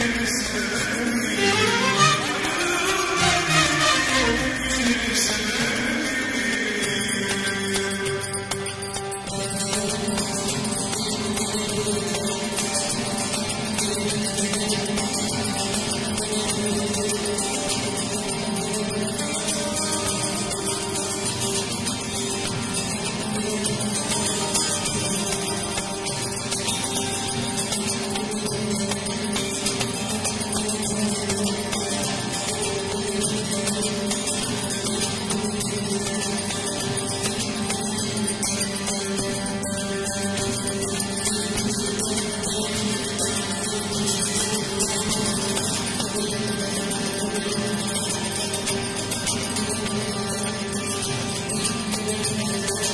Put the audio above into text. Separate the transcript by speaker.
Speaker 1: Christmas. Thank